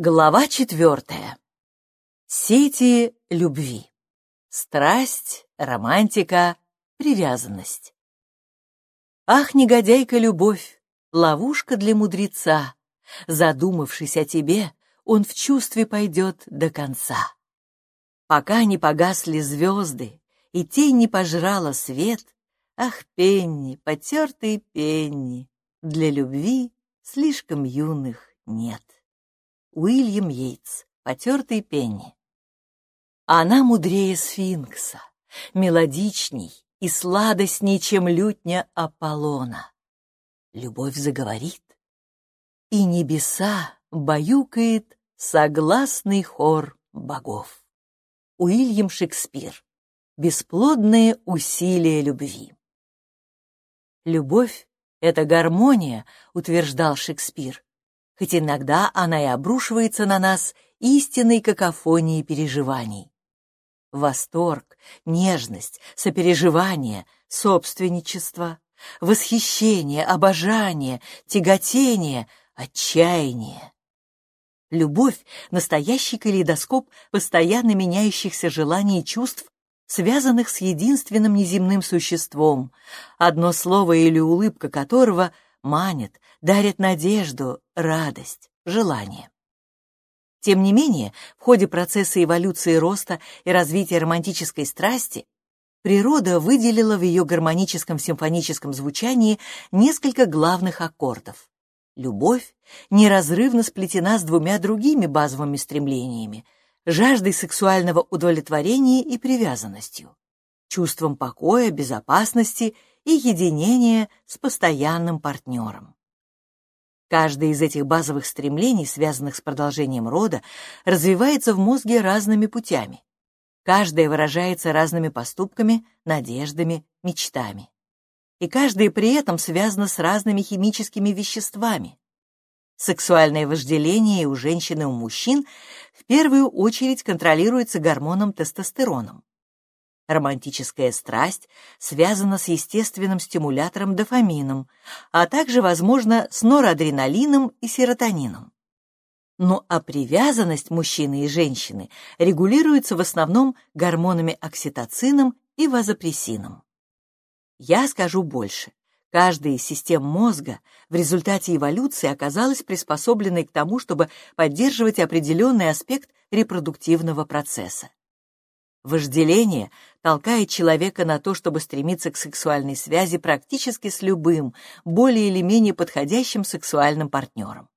Глава четвертая. Сети любви. Страсть, романтика, привязанность. Ах, негодяйка любовь, ловушка для мудреца. Задумавшись о тебе, он в чувстве пойдет до конца. Пока не погасли звезды, и тень не пожрала свет, ах, Пенни, потертый Пенни, для любви слишком юных нет. Уильям Йейтс, потертый Пенни. Она мудрее сфинкса, мелодичней и сладостней, чем лютня Аполлона. Любовь заговорит, и небеса баюкает согласный хор богов. Уильям Шекспир. Бесплодные усилия любви. Любовь — это гармония, утверждал Шекспир, хоть иногда она и обрушивается на нас истинной какофонией переживаний. Восторг, нежность, сопереживание, собственничество, восхищение, обожание, тяготение, отчаяние. Любовь — настоящий калейдоскоп постоянно меняющихся желаний и чувств, связанных с единственным неземным существом, одно слово или улыбка которого манит, дарит надежду, радость, желание. Тем не менее, в ходе процесса эволюции роста и развития романтической страсти природа выделила в ее гармоническом симфоническом звучании несколько главных аккордов. Любовь неразрывно сплетена с двумя другими базовыми стремлениями — жаждой сексуального удовлетворения и привязанностью, чувством покоя, безопасности и единения с постоянным партнером. Каждое из этих базовых стремлений, связанных с продолжением рода, развивается в мозге разными путями. Каждое выражается разными поступками, надеждами, мечтами. И каждое при этом связано с разными химическими веществами. Сексуальное вожделение у женщин и у мужчин в первую очередь контролируется гормоном тестостероном. Романтическая страсть связана с естественным стимулятором дофамином, а также, возможно, с норадреналином и серотонином. Ну а привязанность мужчины и женщины регулируется в основном гормонами окситоцином и вазопрессином. Я скажу больше. Каждая из систем мозга в результате эволюции оказалась приспособленной к тому, чтобы поддерживать определенный аспект репродуктивного процесса. Вожделение толкает человека на то, чтобы стремиться к сексуальной связи практически с любым, более или менее подходящим сексуальным партнером.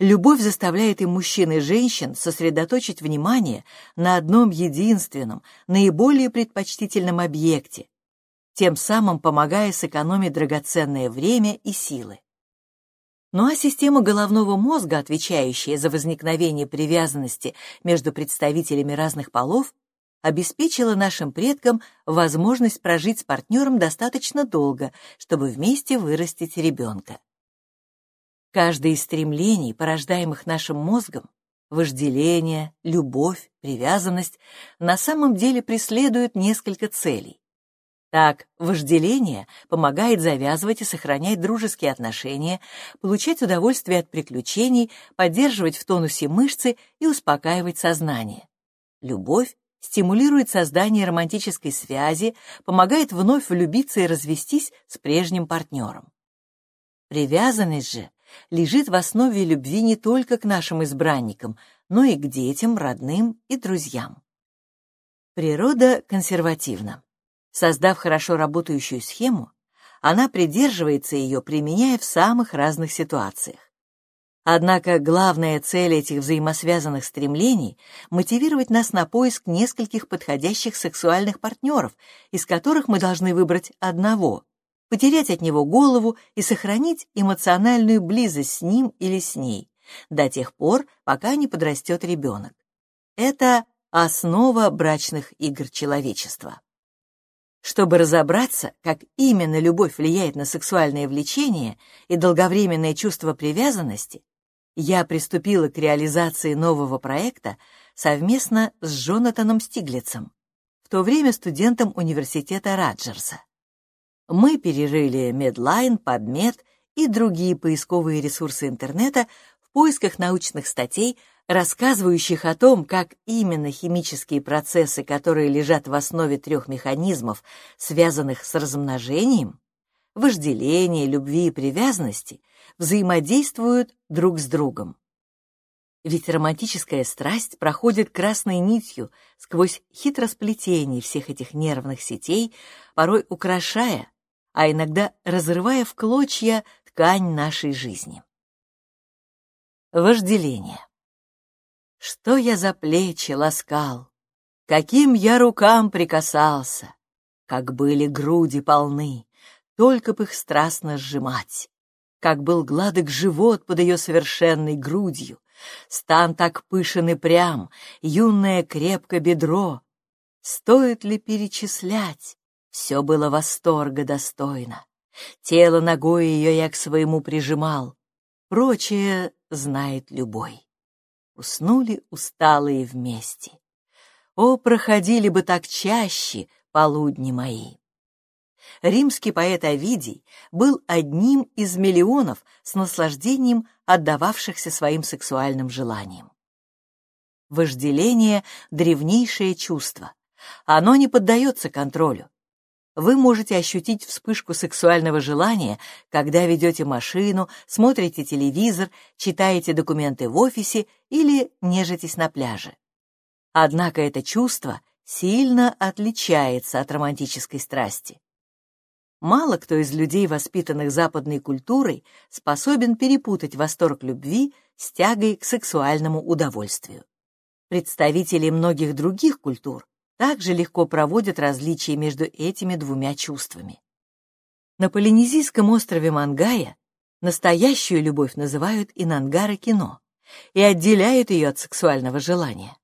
Любовь заставляет и мужчин, и женщин сосредоточить внимание на одном единственном, наиболее предпочтительном объекте, тем самым помогая сэкономить драгоценное время и силы. Ну а система головного мозга, отвечающая за возникновение привязанности между представителями разных полов, обеспечила нашим предкам возможность прожить с партнером достаточно долго, чтобы вместе вырастить ребенка. Каждое из стремлений, порождаемых нашим мозгом, вожделение, любовь, привязанность, на самом деле преследует несколько целей. Так, вожделение помогает завязывать и сохранять дружеские отношения, получать удовольствие от приключений, поддерживать в тонусе мышцы и успокаивать сознание. Любовь стимулирует создание романтической связи, помогает вновь влюбиться и развестись с прежним партнером. Привязанность же лежит в основе любви не только к нашим избранникам, но и к детям, родным и друзьям. Природа консервативна. Создав хорошо работающую схему, она придерживается ее, применяя в самых разных ситуациях. Однако главная цель этих взаимосвязанных стремлений — мотивировать нас на поиск нескольких подходящих сексуальных партнеров, из которых мы должны выбрать одного, потерять от него голову и сохранить эмоциональную близость с ним или с ней до тех пор, пока не подрастет ребенок. Это основа брачных игр человечества. Чтобы разобраться, как именно любовь влияет на сексуальное влечение и долговременное чувство привязанности, я приступила к реализации нового проекта совместно с Джонатаном Стиглицем, в то время студентом университета Раджерса. Мы перерыли Медлайн, PubMed и другие поисковые ресурсы интернета в поисках научных статей, рассказывающих о том, как именно химические процессы, которые лежат в основе трех механизмов, связанных с размножением, вожделения, любви и привязанности, взаимодействуют друг с другом. Ведь романтическая страсть проходит красной нитью сквозь хитросплетение всех этих нервных сетей, порой украшая, а иногда разрывая в клочья ткань нашей жизни. Вожделение. Что я за плечи ласкал, каким я рукам прикасался, как были груди полны, только б их страстно сжимать, как был гладок живот под ее совершенной грудью, стан так пышен и прям, юное крепко бедро. Стоит ли перечислять? Все было восторга достойно. Тело ногой ее я к своему прижимал. Прочее знает любой. Уснули усталые вместе. О, проходили бы так чаще полудни мои! Римский поэт Овидий был одним из миллионов с наслаждением отдававшихся своим сексуальным желаниям. Вожделение — древнейшее чувство. Оно не поддается контролю. Вы можете ощутить вспышку сексуального желания, когда ведете машину, смотрите телевизор, читаете документы в офисе или нежитесь на пляже. Однако это чувство сильно отличается от романтической страсти. Мало кто из людей, воспитанных западной культурой, способен перепутать восторг любви с тягой к сексуальному удовольствию. Представители многих других культур также легко проводят различия между этими двумя чувствами. На полинезийском острове Мангая настоящую любовь называют инангара кино и отделяют ее от сексуального желания.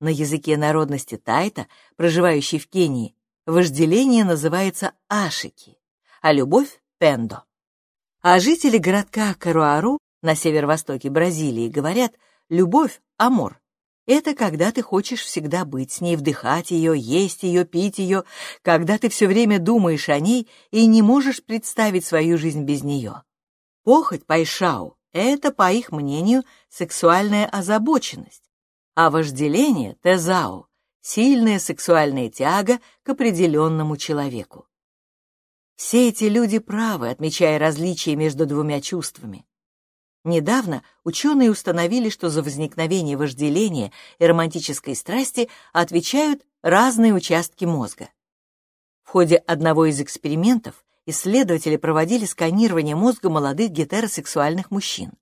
На языке народности тайта, проживающей в Кении, вожделение называется ашики, а любовь — пендо. А жители городка Каруару на северо-востоке Бразилии говорят «любовь — амор». Это когда ты хочешь всегда быть с ней, вдыхать ее, есть ее, пить ее, когда ты все время думаешь о ней и не можешь представить свою жизнь без нее. Похоть пайшау — это, по их мнению, сексуальная озабоченность, а вожделение — тезау сильная сексуальная тяга к определенному человеку. Все эти люди правы, отмечая различия между двумя чувствами. Недавно ученые установили, что за возникновение вожделения и романтической страсти отвечают разные участки мозга. В ходе одного из экспериментов исследователи проводили сканирование мозга молодых гетеросексуальных мужчин.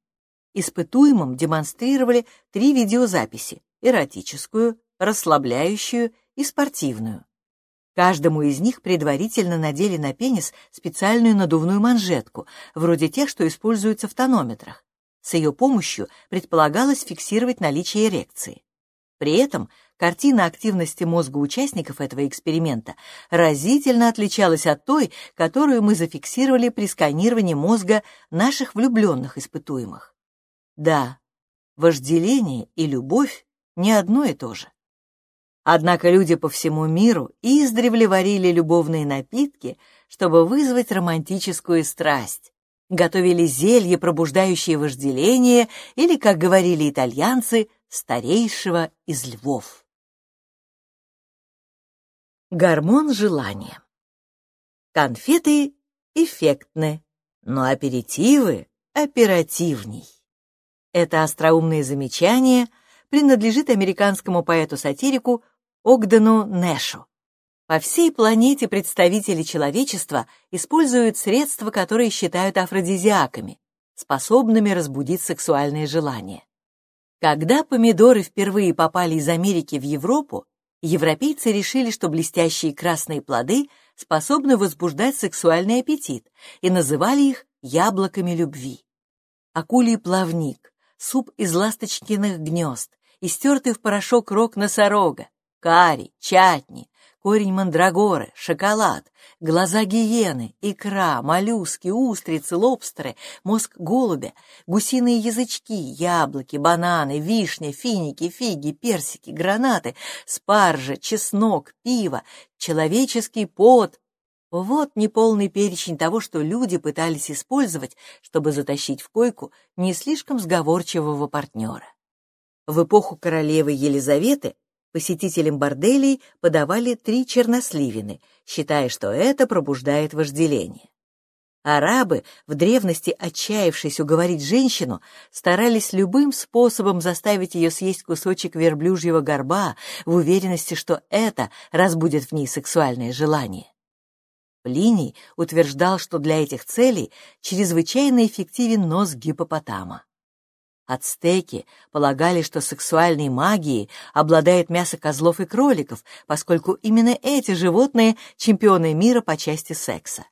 Испытуемым демонстрировали три видеозаписи – эротическую, расслабляющую и спортивную. Каждому из них предварительно надели на пенис специальную надувную манжетку, вроде тех, что используются в тонометрах. С ее помощью предполагалось фиксировать наличие эрекции. При этом картина активности мозга участников этого эксперимента разительно отличалась от той, которую мы зафиксировали при сканировании мозга наших влюбленных испытуемых. Да, вожделение и любовь не одно и то же. Однако люди по всему миру издревле варили любовные напитки, чтобы вызвать романтическую страсть. Готовили зелье, пробуждающее вожделение, или, как говорили итальянцы, старейшего из львов. Гормон желания. Конфеты эффектны, но аперитивы оперативней. Это остроумное замечание принадлежит американскому поэту-сатирику Огдену Нэшу. По всей планете представители человечества используют средства, которые считают афродизиаками, способными разбудить сексуальные желания. Когда помидоры впервые попали из Америки в Европу, европейцы решили, что блестящие красные плоды способны возбуждать сексуальный аппетит и называли их яблоками любви. Акулий плавник, суп из ласточкиных гнезд, истертый в порошок рог носорога, карри, чатни, корень мандрагоры, шоколад, глаза гиены, икра, моллюски, устрицы, лобстеры, мозг голубя, гусиные язычки, яблоки, бананы, вишни, финики, фиги, персики, гранаты, спаржа, чеснок, пиво, человеческий пот. Вот неполный перечень того, что люди пытались использовать, чтобы затащить в койку не слишком сговорчивого партнера. В эпоху королевы Елизаветы посетителям борделей подавали три черносливины, считая, что это пробуждает вожделение. Арабы, в древности отчаявшись уговорить женщину, старались любым способом заставить ее съесть кусочек верблюжьего горба в уверенности, что это разбудит в ней сексуальное желание. Плиний утверждал, что для этих целей чрезвычайно эффективен нос гипопотама. Ацтеки полагали, что сексуальной магией обладает мясо козлов и кроликов, поскольку именно эти животные — чемпионы мира по части секса.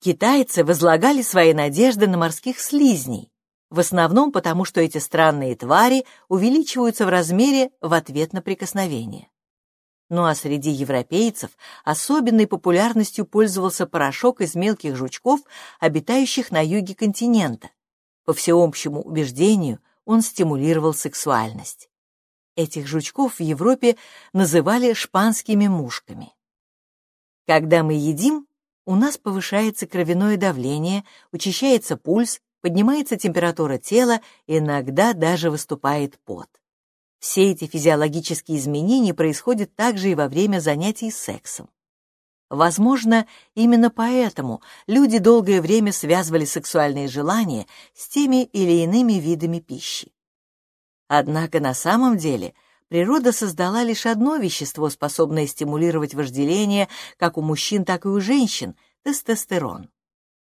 Китайцы возлагали свои надежды на морских слизней, в основном потому, что эти странные твари увеличиваются в размере в ответ на прикосновение. Ну а среди европейцев особенной популярностью пользовался порошок из мелких жучков, обитающих на юге континента. По всеобщему убеждению, он стимулировал сексуальность. Этих жучков в Европе называли шпанскими мушками. Когда мы едим, у нас повышается кровяное давление, учащается пульс, поднимается температура тела, иногда даже выступает пот. Все эти физиологические изменения происходят также и во время занятий сексом. Возможно, именно поэтому люди долгое время связывали сексуальные желания с теми или иными видами пищи. Однако на самом деле – природа создала лишь одно вещество, способное стимулировать вожделение как у мужчин, так и у женщин – тестостерон.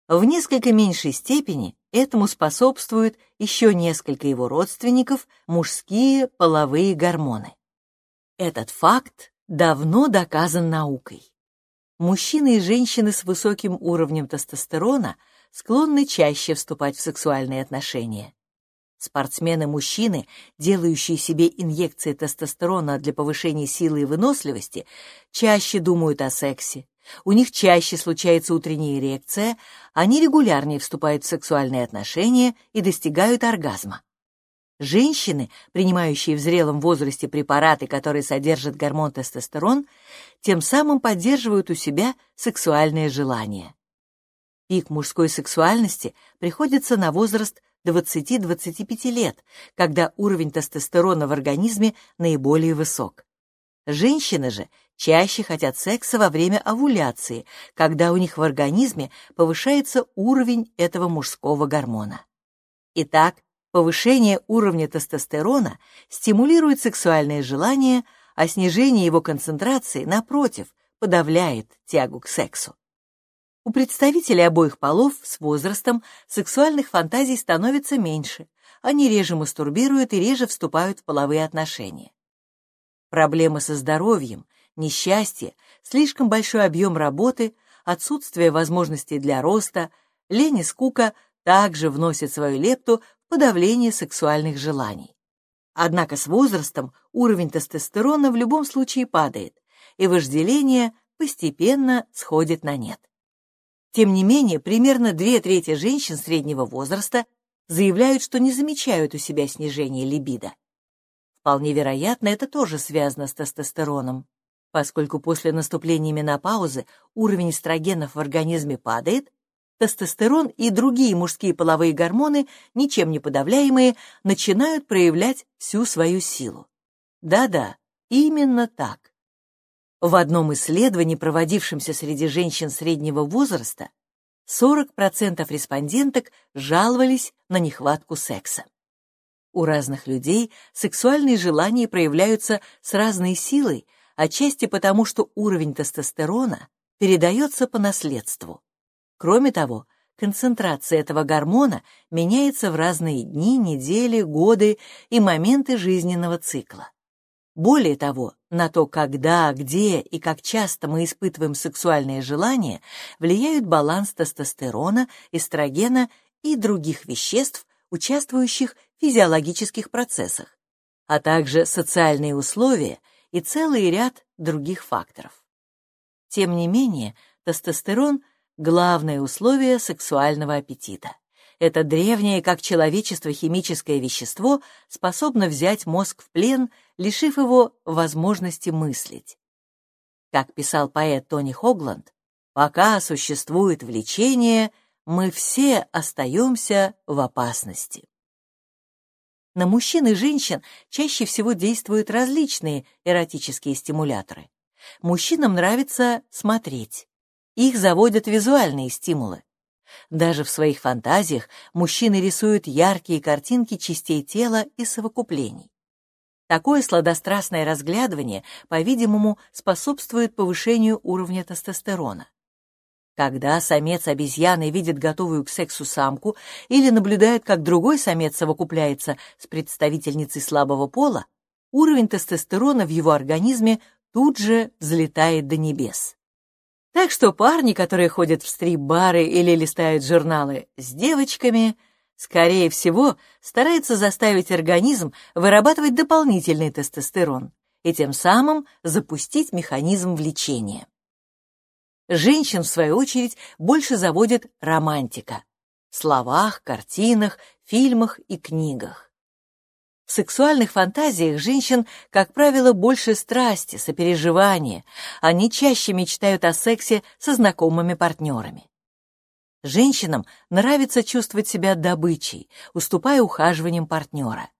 В несколько меньшей степени этому способствуют еще несколько его родственников – мужские половые гормоны. Этот факт давно доказан наукой. Мужчины и женщины с высоким уровнем тестостерона склонны чаще вступать в сексуальные отношения. Спортсмены-мужчины, делающие себе инъекции тестостерона для повышения силы и выносливости, чаще думают о сексе. У них чаще случается утренняя эрекция, они регулярнее вступают в сексуальные отношения и достигают оргазма. Женщины, принимающие в зрелом возрасте препараты, которые содержат гормон тестостерон, тем самым поддерживают у себя сексуальное желание. Пик мужской сексуальности приходится на возраст 20-25 лет, когда уровень тестостерона в организме наиболее высок. Женщины же чаще хотят секса во время овуляции, когда у них в организме повышается уровень этого мужского гормона. Итак, повышение уровня тестостерона стимулирует сексуальное желание, а снижение его концентрации, напротив, подавляет тягу к сексу. У представителей обоих полов с возрастом сексуальных фантазий становится меньше, они реже мастурбируют и реже вступают в половые отношения. Проблемы со здоровьем, несчастье, слишком большой объем работы, отсутствие возможностей для роста, лень и скука также вносят свою лепту подавление сексуальных желаний. Однако с возрастом уровень тестостерона в любом случае падает, и вожделение постепенно сходит на нет. Тем не менее, примерно две трети женщин среднего возраста заявляют, что не замечают у себя снижения либидо. Вполне вероятно, это тоже связано с тестостероном, поскольку после наступления менопаузы уровень эстрогенов в организме падает, тестостерон и другие мужские половые гормоны, ничем не подавляемые, начинают проявлять всю свою силу. Да-да, именно так. В одном исследовании, проводившемся среди женщин среднего возраста, 40% респонденток жаловались на нехватку секса. У разных людей сексуальные желания проявляются с разной силой, отчасти потому, что уровень тестостерона передается по наследству. Кроме того, концентрация этого гормона меняется в разные дни, недели, годы и моменты жизненного цикла. Более того, на то, когда, где и как часто мы испытываем сексуальные желания, влияют баланс тестостерона, эстрогена и других веществ, участвующих в физиологических процессах, а также социальные условия и целый ряд других факторов. Тем не менее, тестостерон – главное условие сексуального аппетита. Это древнее, как человечество, химическое вещество способно взять мозг в плен, лишив его возможности мыслить. Как писал поэт Тони Хогланд, пока существует влечение, мы все остаемся в опасности. На мужчин и женщин чаще всего действуют различные эротические стимуляторы. Мужчинам нравится смотреть. Их заводят визуальные стимулы. Даже в своих фантазиях мужчины рисуют яркие картинки частей тела и совокуплений. Такое сладострастное разглядывание, по-видимому, способствует повышению уровня тестостерона. Когда самец обезьяны видит готовую к сексу самку или наблюдает, как другой самец совокупляется с представительницей слабого пола, уровень тестостерона в его организме тут же взлетает до небес. Так что парни, которые ходят в стрип-бары или листают журналы с девочками, скорее всего, стараются заставить организм вырабатывать дополнительный тестостерон и тем самым запустить механизм влечения. Женщин, в свою очередь, больше заводит романтика в словах, картинах, фильмах и книгах. В сексуальных фантазиях женщин, как правило, больше страсти, сопереживания. Они чаще мечтают о сексе со знакомыми партнерами. Женщинам нравится чувствовать себя добычей, уступая ухаживаниям партнера.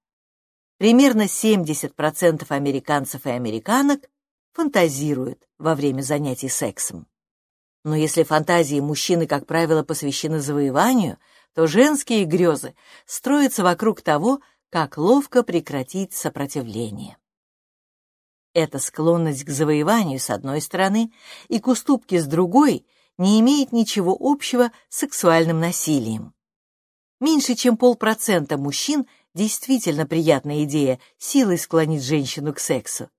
Примерно 70% американцев и американок фантазируют во время занятий сексом. Но если фантазии мужчины, как правило, посвящены завоеванию, то женские грезы строятся вокруг того, как ловко прекратить сопротивление. Эта склонность к завоеванию с одной стороны и к уступке с другой не имеет ничего общего с сексуальным насилием. Меньше чем полпроцента мужчин действительно приятная идея силой склонить женщину к сексу.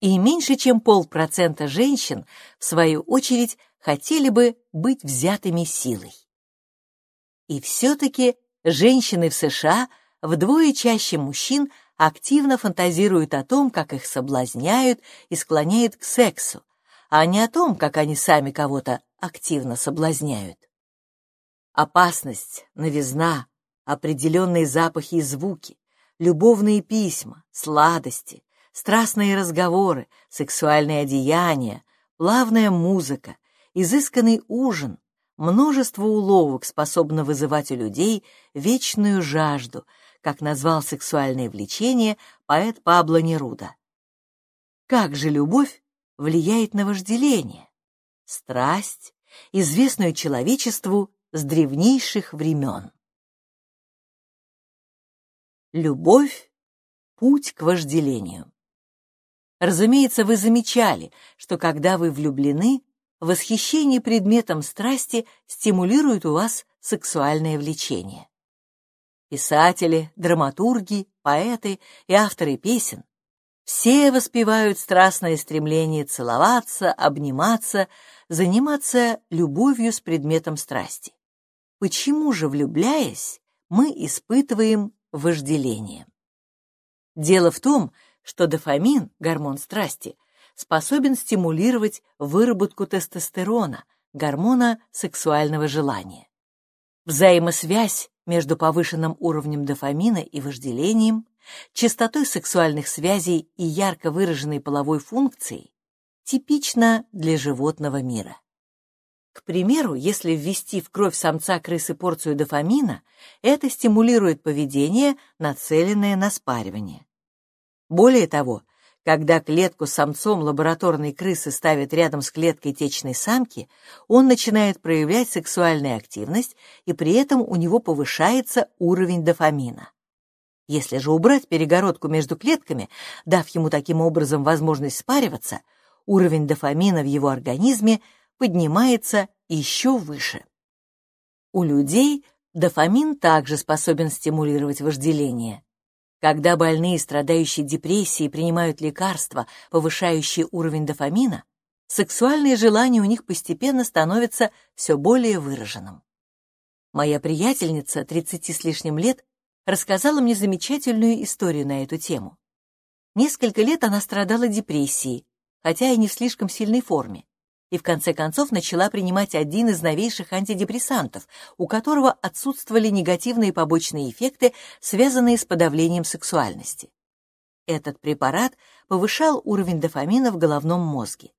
И меньше чем полпроцента женщин, в свою очередь, хотели бы быть взятыми силой. И все-таки женщины в США – вдвое чаще мужчин активно фантазируют о том, как их соблазняют и склоняют к сексу, а не о том, как они сами кого-то активно соблазняют. Опасность, новизна, определенные запахи и звуки, любовные письма, сладости, страстные разговоры, сексуальные одеяния, плавная музыка, изысканный ужин, множество уловок способно вызывать у людей вечную жажду, как назвал сексуальное влечение поэт Пабло Неруда. Как же любовь влияет на вожделение? Страсть, известную человечеству с древнейших времен. Любовь — путь к вожделению. Разумеется, вы замечали, что когда вы влюблены, восхищение предметом страсти стимулирует у вас сексуальное влечение. Писатели, драматурги, поэты и авторы песен все воспевают страстное стремление целоваться, обниматься, заниматься любовью с предметом страсти. Почему же, влюбляясь, мы испытываем вожделение? Дело в том, что дофамин, гормон страсти, способен стимулировать выработку тестостерона, гормона сексуального желания. Взаимосвязь между повышенным уровнем дофамина и вожделением, частотой сексуальных связей и ярко выраженной половой функцией типична для животного мира. К примеру, если ввести в кровь самца крысы порцию дофамина, это стимулирует поведение, нацеленное на спаривание. Более того, когда клетку с самцом лабораторной крысы ставят рядом с клеткой течной самки, он начинает проявлять сексуальную активность, и при этом у него повышается уровень дофамина. Если же убрать перегородку между клетками, дав ему таким образом возможность спариваться, уровень дофамина в его организме поднимается еще выше. У людей дофамин также способен стимулировать вожделение. Когда больные, страдающие депрессией, принимают лекарства, повышающие уровень дофамина, сексуальные желания у них постепенно становятся все более выраженным. Моя приятельница, 30 с лишним лет, рассказала мне замечательную историю на эту тему. Несколько лет она страдала депрессией, хотя и не в слишком сильной форме и в конце концов начала принимать один из новейших антидепрессантов, у которого отсутствовали негативные побочные эффекты, связанные с подавлением сексуальности. Этот препарат повышал уровень дофамина в головном мозге.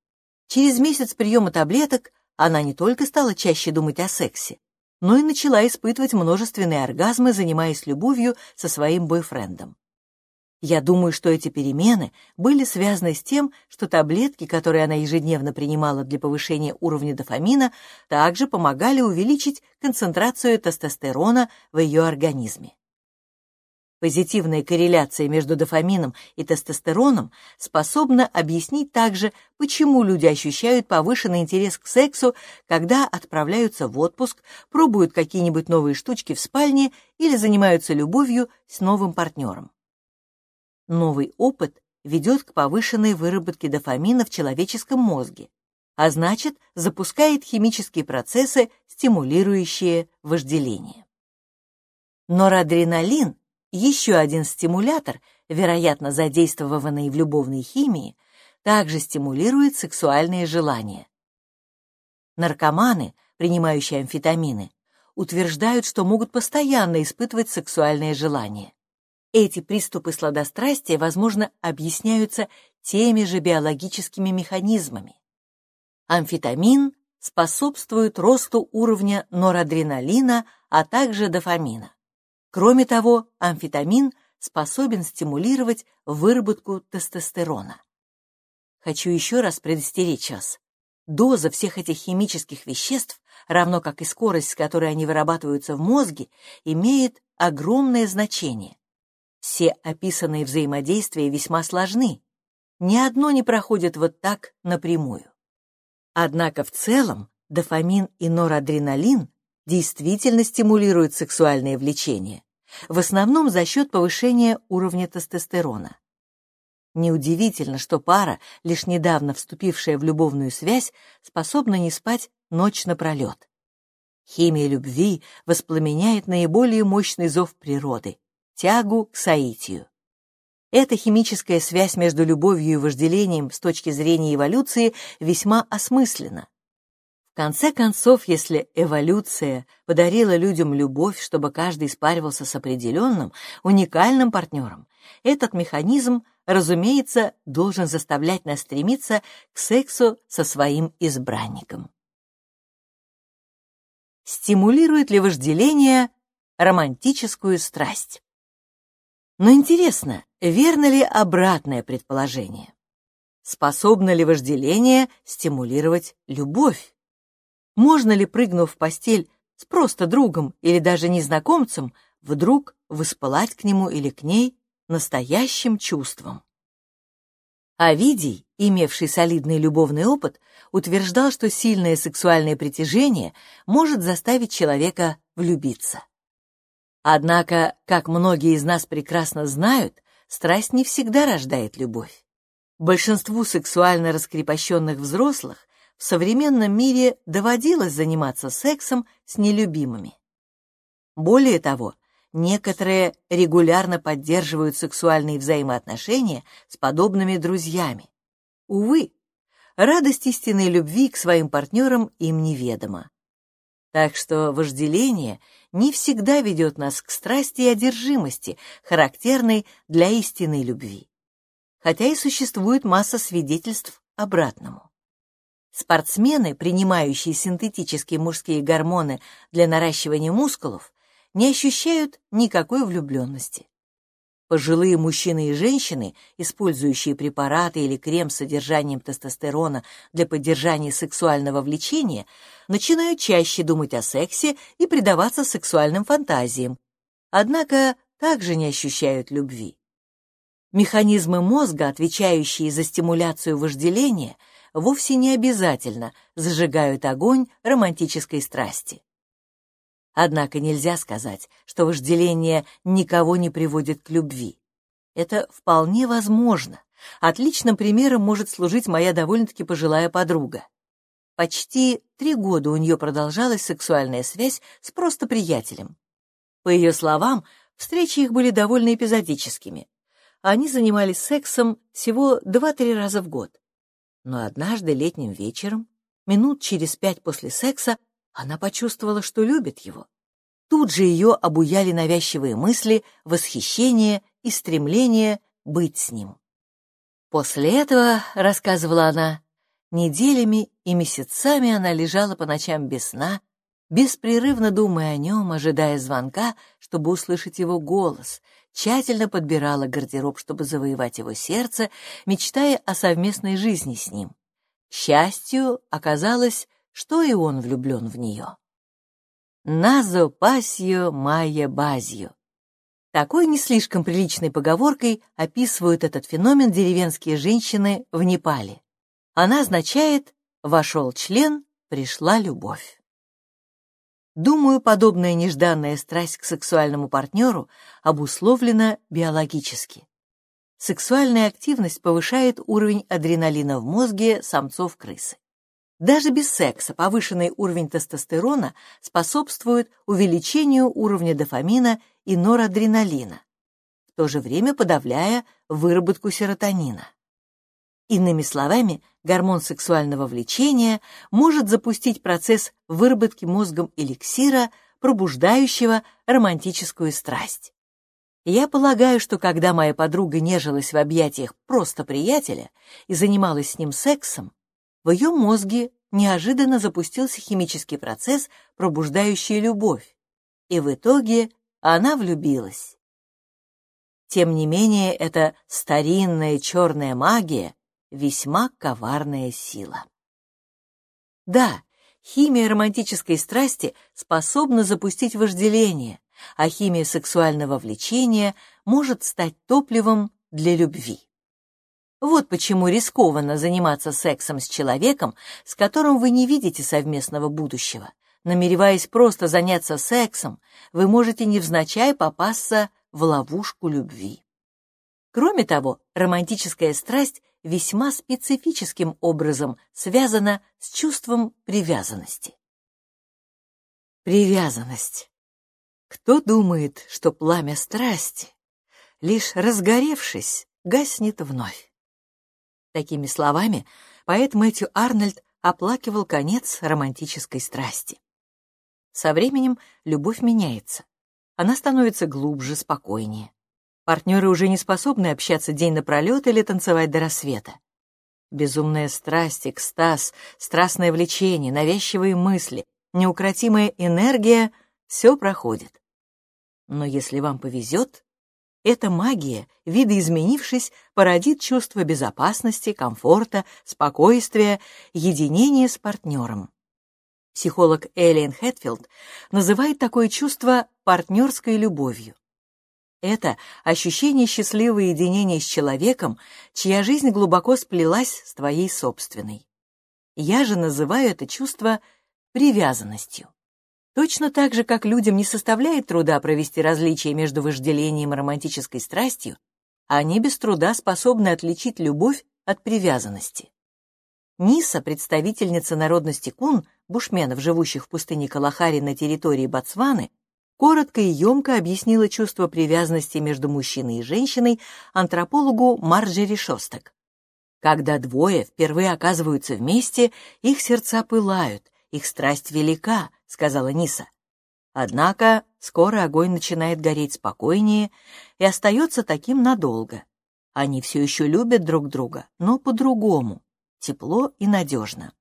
Через месяц приема таблеток она не только стала чаще думать о сексе, но и начала испытывать множественные оргазмы, занимаясь любовью со своим бойфрендом. Я думаю, что эти перемены были связаны с тем, что таблетки, которые она ежедневно принимала для повышения уровня дофамина, также помогали увеличить концентрацию тестостерона в ее организме. Позитивная корреляция между дофамином и тестостероном способна объяснить также, почему люди ощущают повышенный интерес к сексу, когда отправляются в отпуск, пробуют какие-нибудь новые штучки в спальне или занимаются любовью с новым партнером. Новый опыт ведет к повышенной выработке дофамина в человеческом мозге, а значит, запускает химические процессы, стимулирующие вожделение. Норадреналин еще один стимулятор, вероятно задействованный в любовной химии, также стимулирует сексуальные желания. Наркоманы, принимающие амфетамины, утверждают, что могут постоянно испытывать сексуальные желания. Эти приступы сладострастия, возможно, объясняются теми же биологическими механизмами. Амфетамин способствует росту уровня норадреналина, а также дофамина. Кроме того, амфетамин способен стимулировать выработку тестостерона. Хочу еще раз предостеречь вас. Доза всех этих химических веществ, равно как и скорость, с которой они вырабатываются в мозге, имеет огромное значение. Все описанные взаимодействия весьма сложны. Ни одно не проходит вот так напрямую. Однако в целом дофамин и норадреналин действительно стимулируют сексуальное влечение, в основном за счет повышения уровня тестостерона. Неудивительно, что пара, лишь недавно вступившая в любовную связь, способна не спать ночь напролет. Химия любви воспламеняет наиболее мощный зов природы — тягу к соитию. Эта химическая связь между любовью и вожделением с точки зрения эволюции весьма осмысленна конце концов, если эволюция подарила людям любовь, чтобы каждый спаривался с определенным, уникальным партнером, этот механизм, разумеется, должен заставлять нас стремиться к сексу со своим избранником. Стимулирует ли вожделение романтическую страсть? Но интересно, верно ли обратное предположение? Способно ли вожделение стимулировать любовь? Можно ли, прыгнув в постель с просто другом или даже незнакомцем, вдруг воспылать к нему или к ней настоящим чувством? Овидий, имевший солидный любовный опыт, утверждал, что сильное сексуальное притяжение может заставить человека влюбиться. Однако, как многие из нас прекрасно знают, страсть не всегда рождает любовь. Большинству сексуально раскрепощенных взрослых в современном мире доводилось заниматься сексом с нелюбимыми. Более того, некоторые регулярно поддерживают сексуальные взаимоотношения с подобными друзьями. Увы, радость истинной любви к своим партнерам им неведома. Так что вожделение не всегда ведет нас к страсти и одержимости, характерной для истинной любви. Хотя и существует масса свидетельств обратному. Спортсмены, принимающие синтетические мужские гормоны для наращивания мускулов, не ощущают никакой влюбленности. Пожилые мужчины и женщины, использующие препараты или крем с содержанием тестостерона для поддержания сексуального влечения, начинают чаще думать о сексе и предаваться сексуальным фантазиям, однако также не ощущают любви. Механизмы мозга, отвечающие за стимуляцию вожделения, вовсе не обязательно зажигают огонь романтической страсти. Однако нельзя сказать, что вожделение никого не приводит к любви. Это вполне возможно. Отличным примером может служить моя довольно-таки пожилая подруга. Почти три года у нее продолжалась сексуальная связь с просто приятелем. По ее словам, встречи их были довольно эпизодическими. Они занимались сексом всего два-три раза в год. Но однажды летним вечером, минут через пять после секса, она почувствовала, что любит его. Тут же ее обуяли навязчивые мысли, восхищение и стремление быть с ним. После этого, рассказывала она, неделями и месяцами она лежала по ночам без сна, беспрерывно думая о нем, ожидая звонка, чтобы услышать его голос, тщательно подбирала гардероб, чтобы завоевать его сердце, мечтая о совместной жизни с ним. К счастью, оказалось, что и он влюблен в нее. «Назо пасьо майя базио». Такой не слишком приличной поговоркой описывают этот феномен деревенские женщины в Непале. Она означает «вошел член, пришла любовь». Думаю, подобная нежданная страсть к сексуальному партнеру обусловлена биологически. Сексуальная активность повышает уровень адреналина в мозге самцов крысы. Даже без секса повышенный уровень тестостерона способствует увеличению уровня дофамина и норадреналина, в то же время подавляя выработку серотонина. Иными словами, гормон сексуального влечения может запустить процесс выработки мозгом эликсира, пробуждающего романтическую страсть. Я полагаю, что когда моя подруга нежилась в объятиях просто приятеля и занималась с ним сексом, в ее мозге неожиданно запустился химический процесс, пробуждающий любовь, и в итоге она влюбилась. Тем не менее, эта старинная черная магия весьма коварная сила. Да, химия романтической страсти способна запустить вожделение, а химия сексуального влечения может стать топливом для любви. Вот почему рискованно заниматься сексом с человеком, с которым вы не видите совместного будущего. Намереваясь просто заняться сексом, вы можете невзначай попасться в ловушку любви. Кроме того, романтическая страсть весьма специфическим образом связана с чувством привязанности. Привязанность. Кто думает, что пламя страсти, лишь разгоревшись, гаснет вновь? Такими словами поэт Мэтью Арнольд оплакивал конец романтической страсти. Со временем любовь меняется. Она становится глубже, спокойнее. Партнеры уже не способны общаться день напролет или танцевать до рассвета. Безумная страсть, экстаз, страстное влечение, навязчивые мысли, неукротимая энергия — все проходит. Но если вам повезет, эта магия, видоизменившись, породит чувство безопасности, комфорта, спокойствия, единения с партнером. Психолог Эллен Хэтфилд называет такое чувство партнерской любовью. Это ощущение счастливого единения с человеком, чья жизнь глубоко сплелась с твоей собственной. Я же называю это чувство привязанностью. Точно так же, как людям не составляет труда провести различие между вожделением и романтической страстью, они без труда способны отличить любовь от привязанности. Ниса, представительница народности кун, бушменов, живущих в пустыне Калахари на территории Ботсваны, коротко и емко объяснила чувство привязанности между мужчиной и женщиной антропологу Марджери Шостак. Когда двое впервые оказываются вместе, их сердца пылают, их страсть велика, сказала Ниса. Однако скоро огонь начинает гореть спокойнее и остается таким надолго. Они все еще любят друг друга, но по-другому, тепло и надежно.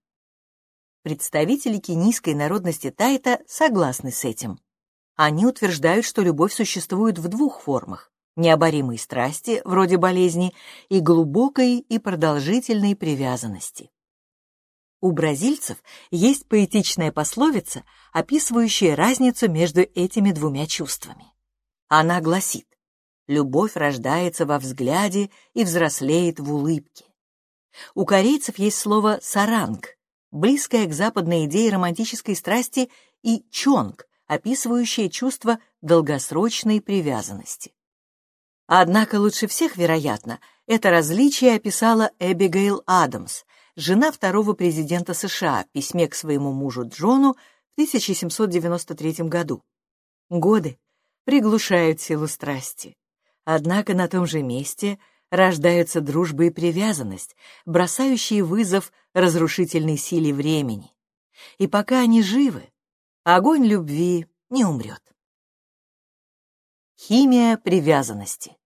Представители кенийской народности Тайта согласны с этим. Они утверждают, что любовь существует в двух формах – необоримой страсти, вроде болезни, и глубокой и продолжительной привязанности. У бразильцев есть поэтичная пословица, описывающая разницу между этими двумя чувствами. Она гласит «Любовь рождается во взгляде и взрослеет в улыбке». У корейцев есть слово «саранг», близкое к западной идее романтической страсти, и «чонг», описывающее чувство долгосрочной привязанности. Однако лучше всех, вероятно, это различие описала Эбигейл Адамс, жена второго президента США, в письме к своему мужу Джону в 1793 году. Годы приглушают силу страсти. Однако на том же месте рождаются дружба и привязанность, бросающие вызов разрушительной силе времени. И пока они живы, огонь любви не умрет. Химия привязанности.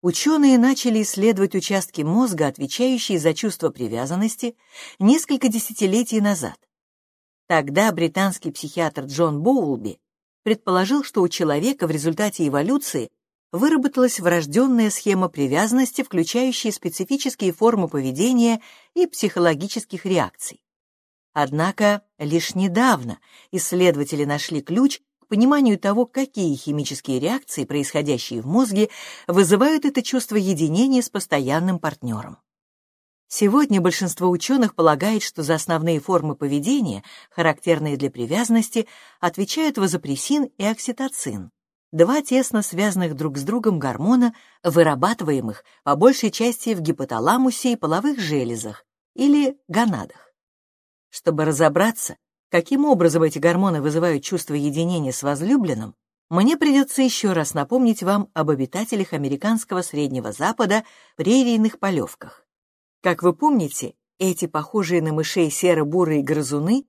Ученые начали исследовать участки мозга, отвечающие за чувство привязанности, несколько десятилетий назад. Тогда британский психиатр Джон Боулби предположил, что у человека в результате эволюции выработалась врожденная схема привязанности, включающая специфические формы поведения и психологических реакций. Однако лишь недавно исследователи нашли ключ к пониманию того, какие химические реакции, происходящие в мозге, вызывают это чувство единения с постоянным партнером. Сегодня большинство ученых полагает, что за основные формы поведения, характерные для привязанности, отвечают вазопрессин и окситоцин, два тесно связанных друг с другом гормона, вырабатываемых по большей части в гипоталамусе и половых железах или гонадах. Чтобы разобраться, каким образом эти гормоны вызывают чувство единения с возлюбленным, мне придется еще раз напомнить вам об обитателях американского Среднего Запада прерийных полевках. Как вы помните, эти похожие на мышей серо-бурые грызуны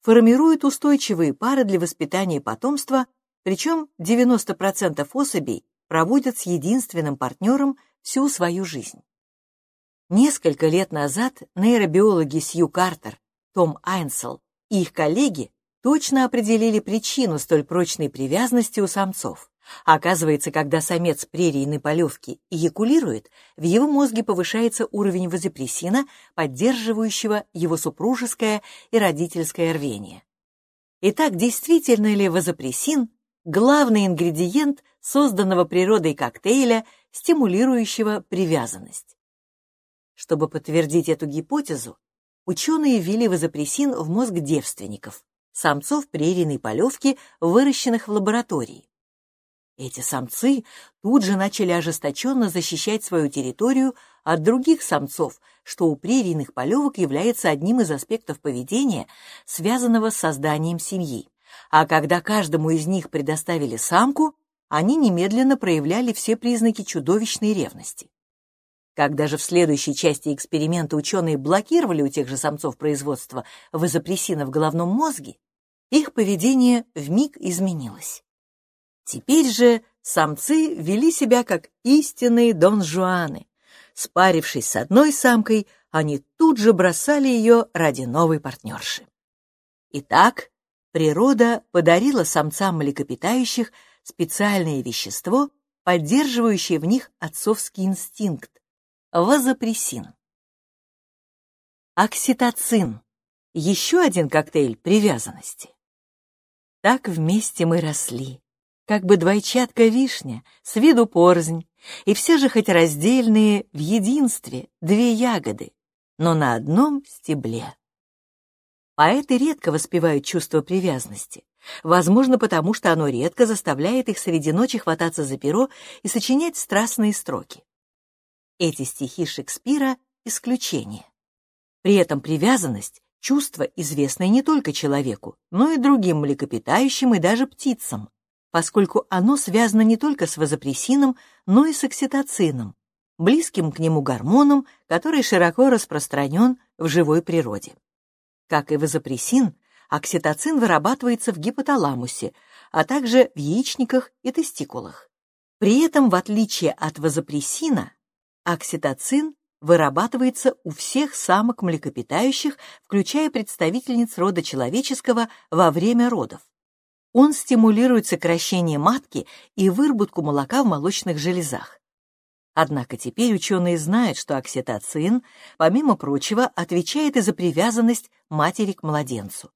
формируют устойчивые пары для воспитания потомства, причем 90% особей проводят с единственным партнером всю свою жизнь. Несколько лет назад нейробиологи Сью Картер, Том Айнсел и их коллеги точно определили причину столь прочной привязанности у самцов. Оказывается, когда самец прерийной полевки эякулирует, в его мозге повышается уровень вазопрессина, поддерживающего его супружеское и родительское рвение. Итак, действительно ли вазопрессин – главный ингредиент созданного природой коктейля, стимулирующего привязанность? Чтобы подтвердить эту гипотезу, ученые ввели вазопрессин в мозг девственников, самцов прерийной полевки, выращенных в лаборатории. Эти самцы тут же начали ожесточенно защищать свою территорию от других самцов, что у прерийных полевок является одним из аспектов поведения, связанного с созданием семьи. А когда каждому из них предоставили самку, они немедленно проявляли все признаки чудовищной ревности. Когда же в следующей части эксперимента ученые блокировали у тех же самцов производство вазопрессина в головном мозге, их поведение вмиг изменилось. Теперь же самцы вели себя как истинные дон-жуаны. Спарившись с одной самкой, они тут же бросали ее ради новой партнерши. Итак, природа подарила самцам млекопитающих специальное вещество, поддерживающее в них отцовский инстинкт – вазопрессин. Окситоцин – еще один коктейль привязанности. Так вместе мы росли, как бы двойчатка вишня, с виду порзнь, и все же хоть раздельные в единстве две ягоды, но на одном стебле. Поэты редко воспевают чувство привязанности, возможно, потому что оно редко заставляет их среди ночи хвататься за перо и сочинять страстные строки. Эти стихи Шекспира — исключение. При этом привязанность — чувство, известное не только человеку, но и другим млекопитающим и даже птицам, поскольку оно связано не только с вазопрессином, но и с окситоцином, близким к нему гормоном, который широко распространен в живой природе. Как и вазопрессин, окситоцин вырабатывается в гипоталамусе, а также в яичниках и тестикулах. При этом, в отличие от вазопрессина, окситоцин вырабатывается у всех самок млекопитающих, включая представительниц рода человеческого во время родов. Он стимулирует сокращение матки и выработку молока в молочных железах. Однако теперь ученые знают, что окситоцин, помимо прочего, отвечает и за привязанность матери к младенцу.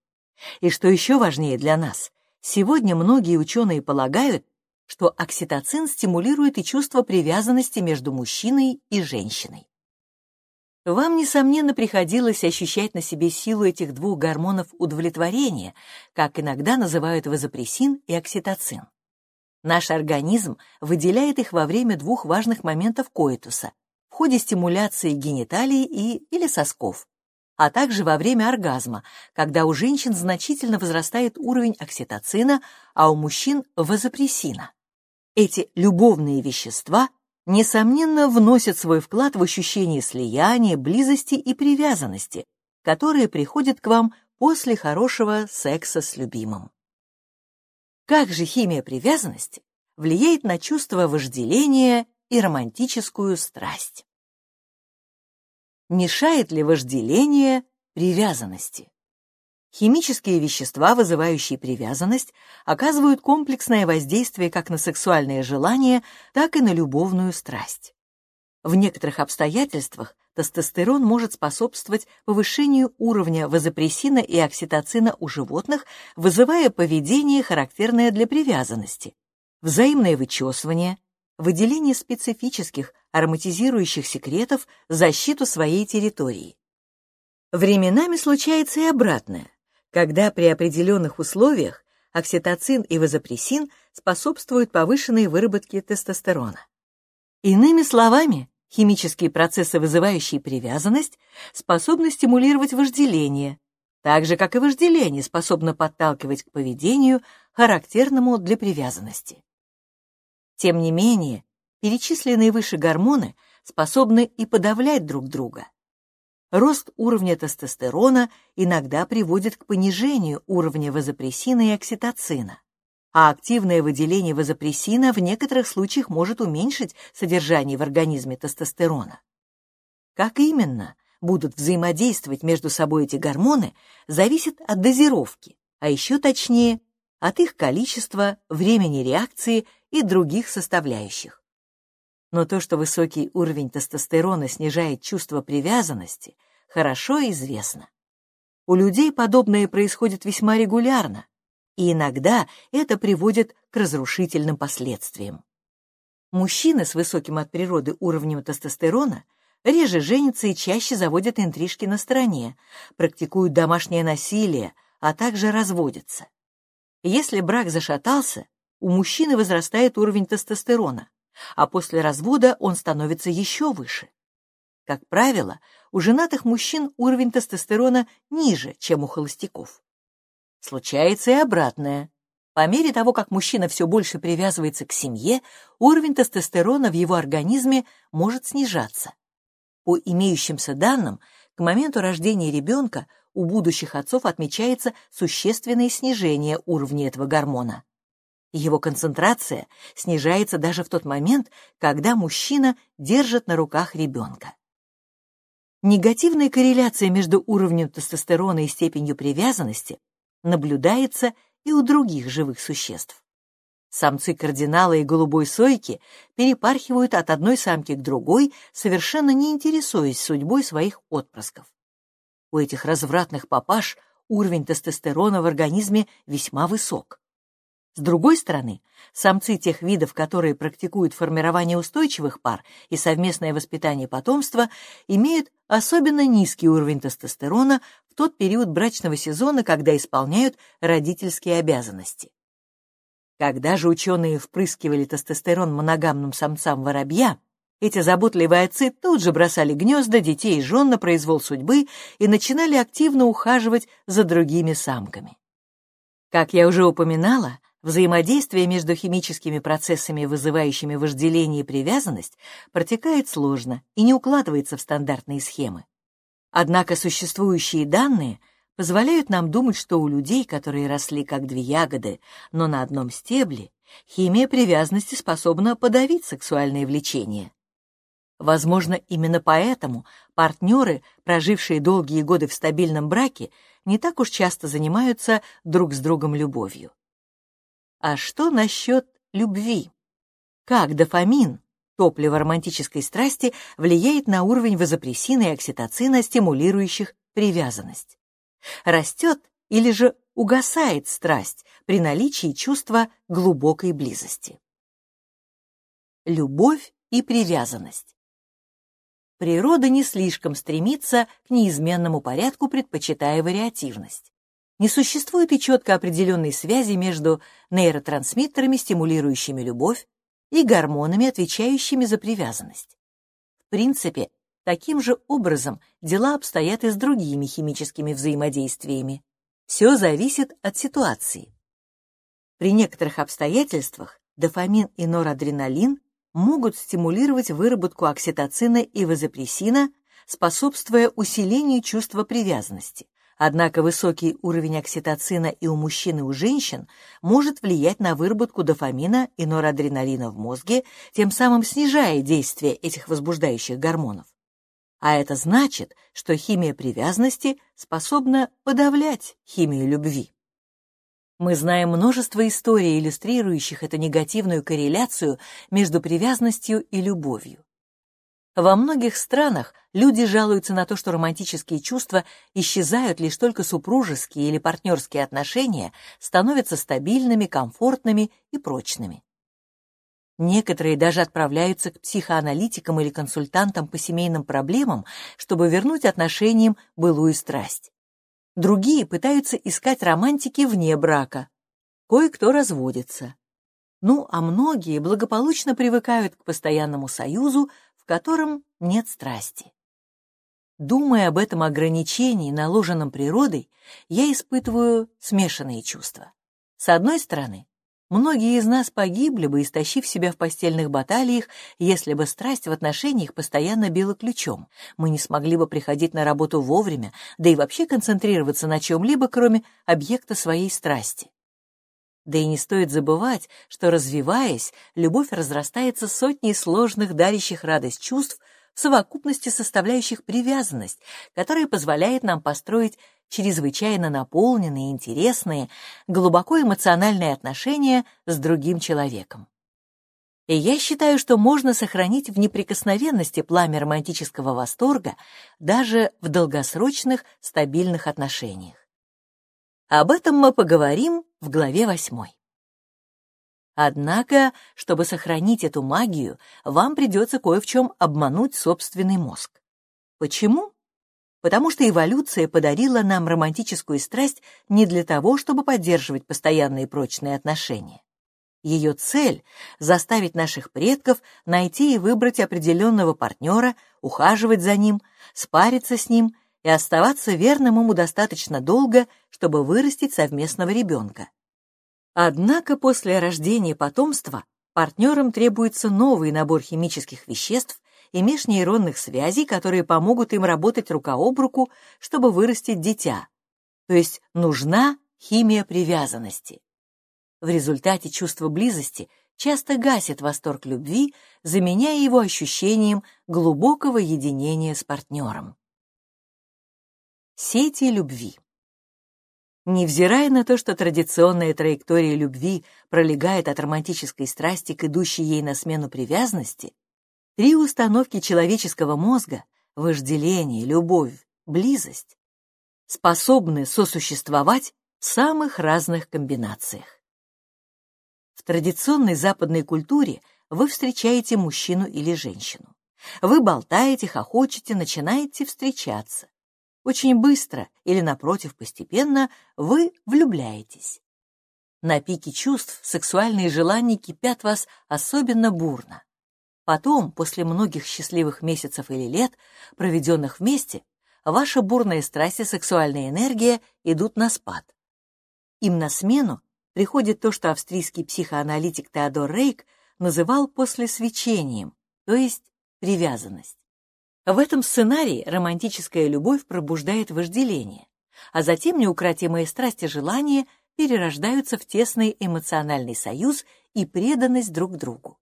И что еще важнее для нас, сегодня многие ученые полагают, что окситоцин стимулирует и чувство привязанности между мужчиной и женщиной. Вам, несомненно, приходилось ощущать на себе силу этих двух гормонов удовлетворения, как иногда называют вазопрессин и окситоцин. Наш организм выделяет их во время двух важных моментов коитуса – в ходе стимуляции гениталий и или сосков, а также во время оргазма, когда у женщин значительно возрастает уровень окситоцина, а у мужчин – вазопрессина. Эти любовные вещества – несомненно, вносят свой вклад в ощущение слияния, близости и привязанности, которые приходят к вам после хорошего секса с любимым. Как же химия привязанности влияет на чувство вожделения и романтическую страсть? Мешает ли вожделение привязанности? Химические вещества, вызывающие привязанность, оказывают комплексное воздействие как на сексуальное желание, так и на любовную страсть. В некоторых обстоятельствах тестостерон может способствовать повышению уровня вазопрессина и окситоцина у животных, вызывая поведение, характерное для привязанности, взаимное вычесывание, выделение специфических ароматизирующих секретов, защиту своей территории. Временами случается и обратное когда при определенных условиях окситоцин и вазопрессин способствуют повышенной выработке тестостерона. Иными словами, химические процессы, вызывающие привязанность, способны стимулировать вожделение, так же, как и вожделение способно подталкивать к поведению, характерному для привязанности. Тем не менее, перечисленные выше гормоны способны и подавлять друг друга. Рост уровня тестостерона иногда приводит к понижению уровня вазопрессина и окситоцина, а активное выделение вазопрессина в некоторых случаях может уменьшить содержание в организме тестостерона. Как именно будут взаимодействовать между собой эти гормоны, зависит от дозировки, а еще точнее, от их количества, времени реакции и других составляющих. Но то, что высокий уровень тестостерона снижает чувство привязанности, хорошо известно. У людей подобное происходит весьма регулярно, и иногда это приводит к разрушительным последствиям. Мужчины с высоким от природы уровнем тестостерона реже женятся и чаще заводят интрижки на стороне, практикуют домашнее насилие, а также разводятся. Если брак зашатался, у мужчины возрастает уровень тестостерона, а после развода он становится еще выше. Как правило, у женатых мужчин уровень тестостерона ниже, чем у холостяков. Случается и обратное. По мере того, как мужчина все больше привязывается к семье, уровень тестостерона в его организме может снижаться. По имеющимся данным, к моменту рождения ребенка у будущих отцов отмечается существенное снижение уровня этого гормона. Его концентрация снижается даже в тот момент, когда мужчина держит на руках ребенка. Негативная корреляция между уровнем тестостерона и степенью привязанности наблюдается и у других живых существ. Самцы кардинала и голубой сойки перепархивают от одной самки к другой, совершенно не интересуясь судьбой своих отпрысков. У этих развратных папаш уровень тестостерона в организме весьма высок. С другой стороны, самцы тех видов, которые практикуют формирование устойчивых пар и совместное воспитание потомства, имеют особенно низкий уровень тестостерона в тот период брачного сезона, когда исполняют родительские обязанности. Когда же ученые впрыскивали тестостерон моногамным самцам воробья, эти заботливые отцы тут же бросали гнезда, детей и жен на произвол судьбы и начинали активно ухаживать за другими самками. Как я уже упоминала, Взаимодействие между химическими процессами, вызывающими вожделение и привязанность, протекает сложно и не укладывается в стандартные схемы. Однако существующие данные позволяют нам думать, что у людей, которые росли как две ягоды, но на одном стебле, химия привязанности способна подавить сексуальное влечение. Возможно, именно поэтому партнеры, прожившие долгие годы в стабильном браке, не так уж часто занимаются друг с другом любовью. А что насчет любви? Как дофамин, топливо романтической страсти, влияет на уровень вазопрессина и окситоцина, стимулирующих привязанность? Растет или же угасает страсть при наличии чувства глубокой близости? Любовь и привязанность. Природа не слишком стремится к неизменному порядку, предпочитая вариативность не существует и четко определенной связи между нейротрансмиттерами, стимулирующими любовь, и гормонами, отвечающими за привязанность. В принципе, таким же образом дела обстоят и с другими химическими взаимодействиями. Все зависит от ситуации. При некоторых обстоятельствах дофамин и норадреналин могут стимулировать выработку окситоцина и вазопрессина, способствуя усилению чувства привязанности. Однако высокий уровень окситоцина и у мужчин, и у женщин может влиять на выработку дофамина и норадреналина в мозге, тем самым снижая действие этих возбуждающих гормонов. А это значит, что химия привязанности способна подавлять химию любви. Мы знаем множество историй, иллюстрирующих эту негативную корреляцию между привязанностью и любовью. Во многих странах люди жалуются на то, что романтические чувства исчезают лишь только супружеские или партнерские отношения становятся стабильными, комфортными и прочными. Некоторые даже отправляются к психоаналитикам или консультантам по семейным проблемам, чтобы вернуть отношениям былую страсть. Другие пытаются искать романтики вне брака. Кое-кто разводится. Ну, а многие благополучно привыкают к постоянному союзу, котором нет страсти. Думая об этом ограничении, наложенном природой, я испытываю смешанные чувства. С одной стороны, Многие из нас погибли бы, истощив себя в постельных баталиях, если бы страсть в отношениях постоянно била ключом. Мы не смогли бы приходить на работу вовремя, да и вообще концентрироваться на чем-либо, кроме объекта своей страсти. Да и не стоит забывать, что, развиваясь, любовь разрастается сотней сложных, дарящих радость чувств, в совокупности составляющих привязанность, которая позволяет нам построить чрезвычайно наполненные, интересные, глубоко эмоциональные отношения с другим человеком. И я считаю, что можно сохранить в неприкосновенности пламя романтического восторга даже в долгосрочных стабильных отношениях. Об этом мы поговорим в главе 8. Однако, чтобы сохранить эту магию, вам придется кое в чем обмануть собственный мозг. Почему? потому что эволюция подарила нам романтическую страсть не для того, чтобы поддерживать постоянные прочные отношения. Ее цель — заставить наших предков найти и выбрать определенного партнера, ухаживать за ним, спариться с ним и оставаться верным ему достаточно долго, чтобы вырастить совместного ребенка. Однако после рождения потомства партнерам требуется новый набор химических веществ, и межнейронных связей, которые помогут им работать рука об руку, чтобы вырастить дитя. То есть нужна химия привязанности. В результате чувство близости часто гасит восторг любви, заменяя его ощущением глубокого единения с партнером. Сети любви Невзирая на то, что традиционная траектория любви пролегает от романтической страсти к идущей ей на смену привязанности, Три установки человеческого мозга — вожделение, любовь, близость — способны сосуществовать в самых разных комбинациях. В традиционной западной культуре вы встречаете мужчину или женщину. Вы болтаете, хохочете, начинаете встречаться. Очень быстро или, напротив, постепенно вы влюбляетесь. На пике чувств сексуальные желания кипят вас особенно бурно. Потом, после многих счастливых месяцев или лет, проведенных вместе, ваша бурная страсть и сексуальная энергия идут на спад. Им на смену приходит то, что австрийский психоаналитик Теодор Рейк называл послесвечением, то есть привязанность. В этом сценарии романтическая любовь пробуждает вожделение, а затем неукротимые страсти желания перерождаются в тесный эмоциональный союз и преданность друг другу.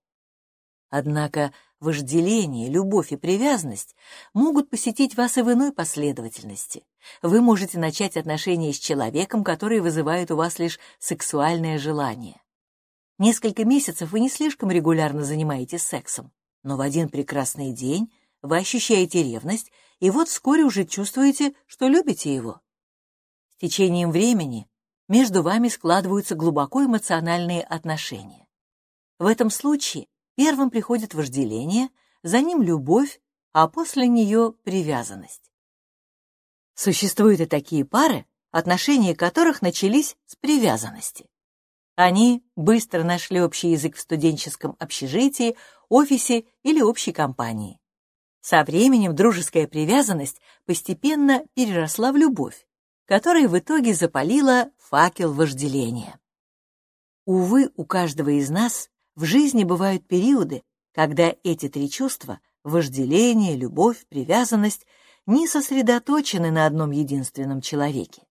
Однако вожделение, любовь и привязанность могут посетить вас и в иной последовательности. Вы можете начать отношения с человеком, который вызывает у вас лишь сексуальное желание. Несколько месяцев вы не слишком регулярно занимаетесь сексом, но в один прекрасный день вы ощущаете ревность, и вот вскоре уже чувствуете, что любите его. С течением времени между вами складываются глубоко эмоциональные отношения. В этом случае Первым приходит вожделение, за ним любовь, а после нее привязанность. Существуют и такие пары, отношения которых начались с привязанности. Они быстро нашли общий язык в студенческом общежитии, офисе или общей компании. Со временем дружеская привязанность постепенно переросла в любовь, которая в итоге запалила факел вожделения. Увы, у каждого из нас в жизни бывают периоды, когда эти три чувства — вожделение, любовь, привязанность — не сосредоточены на одном единственном человеке.